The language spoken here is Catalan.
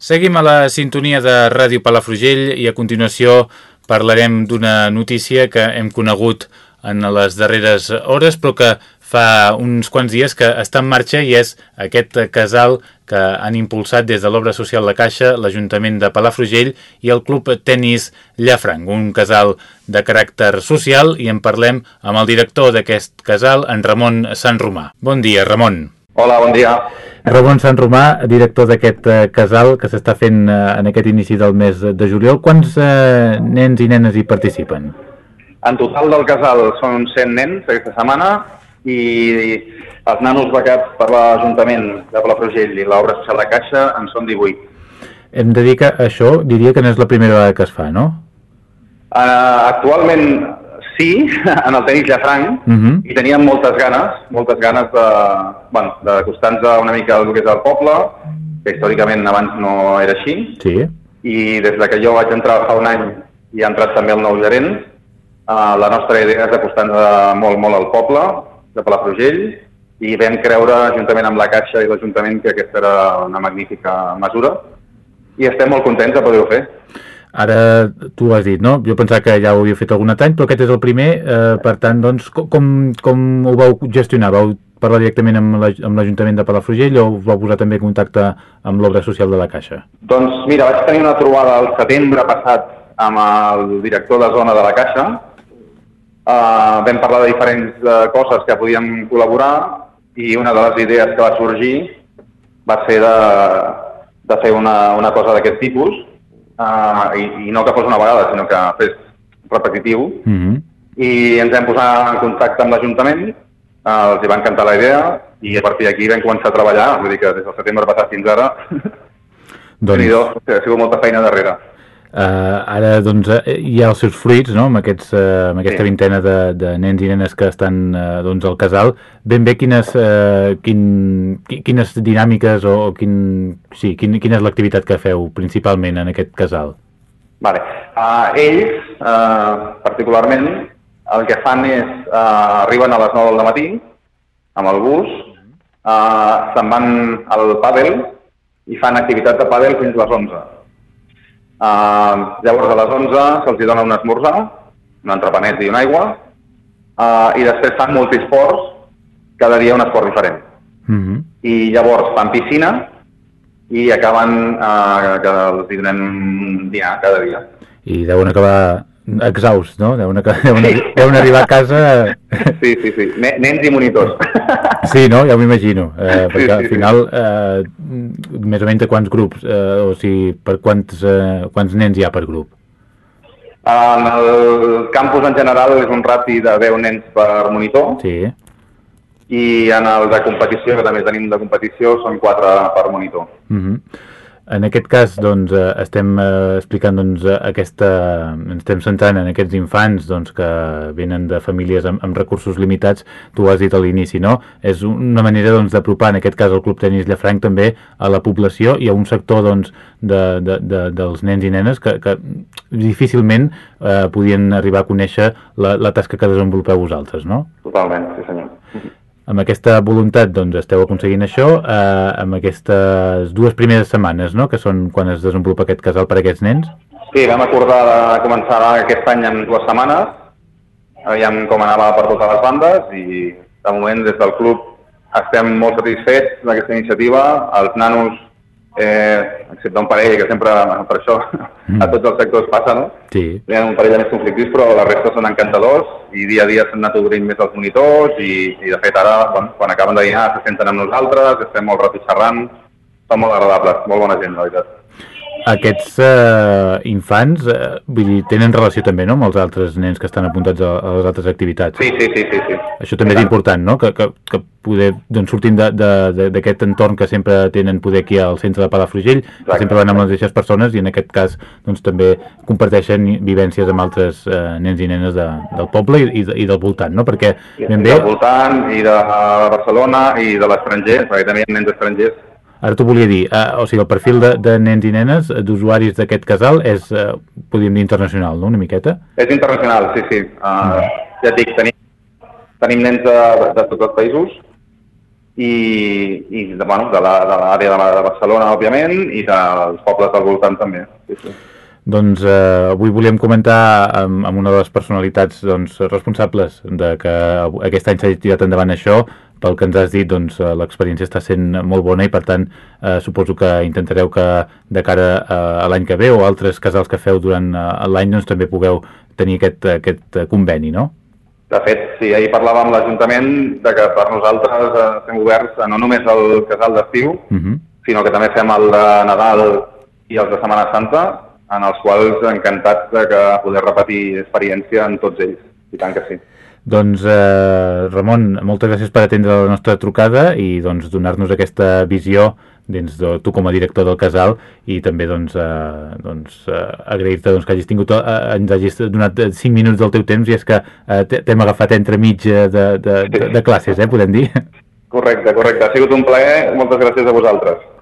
Seguim a la sintonia de Ràdio Palafrugell i a continuació parlarem d'una notícia que hem conegut en les darreres hores però que fa uns quants dies que està en marxa i és aquest casal que han impulsat des de l'obra social La Caixa, l'Ajuntament de Palafrugell i el Club Tenis Llafranc, un casal de caràcter social i en parlem amb el director d'aquest casal, en Ramon Sant Romà. Bon dia, Ramon. Hola, bon dia. Ramon Sant Romà, director d'aquest eh, casal que s'està fent eh, en aquest inici del mes de juliol. Quants eh, nens i nenes hi participen? En total del casal són 100 nens aquesta setmana i els nanos becats per l'Ajuntament de Palafrugell i l'obra social de Caixa en són 18. Hem de dir que això diria que no és la primera vegada que es fa, no? Uh, actualment sí, en el tenis Llafranc, uh -huh. i teníem moltes ganes, moltes ganes de, bueno, d'acostar-nos una mica al que és el poble, que històricament abans no era així, sí. i des de que jo vaig entrar fa un any i ha entrat també el nou gerent, uh, la nostra idea és acostar-nos molt, molt al poble de Palafrugell, i vam creure, juntament amb la Caixa i l'Ajuntament, que aquesta era una magnífica mesura, i estem molt contents de poder-ho fer. Ara tu has dit, no? Jo pensava que ja ho havia fet algun any, però aquest és el primer, eh, per tant, doncs, com, com ho vau gestionar? Vau parlar directament amb l'Ajuntament de Palafrugell o vau posar també en contacte amb l'obra social de la Caixa? Doncs mira, vaig tenir una trobada al setembre passat amb el director de zona de la Caixa. Uh, vam parlar de diferents uh, coses que podíem col·laborar i una de les idees que va sorgir va ser de, de fer una, una cosa d'aquest tipus uh, i, i no que fos una vegada, sinó que fes repetitiu. Mm -hmm. I ens vam posar en contacte amb l'Ajuntament, uh, els hi va encantar la idea i a partir d'aquí vam començar a treballar, vull dir que des del setembre passat fins ara doncs... ha sigut molta feina darrere. Uh, ara doncs, uh, hi ha els seus fruits no? amb, aquests, uh, amb aquesta sí. vintena de, de nens i nenes que estan uh, doncs, al casal ben bé quines, uh, quin, quines dinàmiques o, o quin, sí, quin, quina és l'activitat que feu principalment en aquest casal? Vale. Uh, ells, uh, particularment, el que fan és uh, arriben a les 9 del matí amb el bus, uh, se'n van al pàdel i fan activitat de pàdel fins a les 11 Uh, llavors a les 11 se'ls dona un esmorzar, un entrepanet i una aigua, uh, i després fan multisports, cada dia un esport diferent. Mhm. -huh. I llavors fan piscina i acaben uh, que els donen un dinar cada dia. I deuen acabar exhaust, no? Deuen, deuen, deuen arribar a casa... Sí, sí, sí. Nens i monitors. Sí, no? Ja m'imagino. Eh, perquè sí, sí, al final, eh, més o menys quants grups, eh, o sigui, per quants, eh, quants nens hi ha per grup? En el campus en general és un rati de 10 nens per monitor. Sí. I en el de competició, que també tenim de competició, són 4 per monitor. Uh mhm. -huh. En aquest cas, doncs, eh, estem eh, explicant doncs, aquesta... ens estem centrant en aquests infants doncs, que venen de famílies amb, amb recursos limitats, tu has dit a l'inici, no? És una manera doncs, d'apropar, en aquest cas, el Club Tenis Llafranc també a la població i a un sector doncs, de, de, de, dels nens i nenes que, que difícilment eh, podien arribar a conèixer la, la tasca que desenvolupeu vosaltres, no? Totalment, sí senyor amb aquesta voluntat doncs, esteu aconseguint això eh, amb aquestes dues primeres setmanes, no?, que són quan es desenvolupa aquest casal per a aquests nens? Sí, vam acordar de començar aquest any en dues setmanes, aviam com anava per totes les bandes i de moment des del club estem molt satisfets d'aquesta iniciativa, els nanos eh, excepte un parell, que sempre, per això, mm. a tots els sectors passa, no? Sí. Hi ha un parell de més conflictius, però la resta són encantadors i dia a dia s'han anat obrint més els monitors i, i de fet ara, bueno, quan acaben de dinar, se senten amb nosaltres, estem molt rato xerrant, són molt agradables, molt bona gent, la veritat aquests eh, infants eh, vull dir, tenen relació també no, amb els altres nens que estan apuntats a, a les altres activitats. Sí, sí, sí. sí, sí. Això també és important, no? que, que, que poder, doncs, sortint d'aquest entorn que sempre tenen poder aquí al centre de Palafrugell, Exacte. que sempre van amb les mateixes persones i en aquest cas doncs, també comparteixen vivències amb altres eh, nens i nenes de, del poble i, i, i del voltant, no? Perquè ben bé... Del voltant i de Barcelona i de l'estranger, perquè també hi ha nens estrangers Ara t'ho volia dir, eh, o sigui, el perfil de, de nens i nenes, eh, d'usuaris d'aquest casal, és, eh, podríem dir, internacional, no?, una miqueta? És internacional, sí, sí. Uh, mm. Ja et dic, tenim, tenim nens de, de tots els països i, i de, bueno, de l'àrea de, de Barcelona, òbviament, i dels pobles del voltant també. Sí, sí. Doncs eh, avui volíem comentar amb, amb una de les personalitats doncs, responsables de que aquest any s'ha tirat endavant això. Pel que ens has dit, doncs, eh, l'experiència està sent molt bona i, per tant, eh, suposo que intentareu que de cara a, a l'any que ve o altres casals que feu durant eh, l'any doncs, també pugueu tenir aquest, aquest conveni, no? De fet, sí, ahir parlàvem amb l'Ajuntament de que per nosaltres eh, estem oberts no només el casal d'estiu, uh mhm. -huh. sinó que també fem el de Nadal i els de Setmana Santa, en els quals encantats de que poder repetir experiència en tots ells, i tant que sí. Doncs, eh, Ramon, moltes gràcies per atendre la nostra trucada i doncs, donar-nos aquesta visió dins de tu com a director del casal i també doncs, eh, doncs, eh, agrair-te doncs, que hagis tingut, eh, ens hagis donat 5 minuts del teu temps i és que eh, t'hem agafat entre mig de, de, de, de classes, eh, podem dir. Correcte, correcte. Ha sigut un plaer. Moltes gràcies a vosaltres.